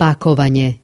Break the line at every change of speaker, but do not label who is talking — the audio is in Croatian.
Pakovanje.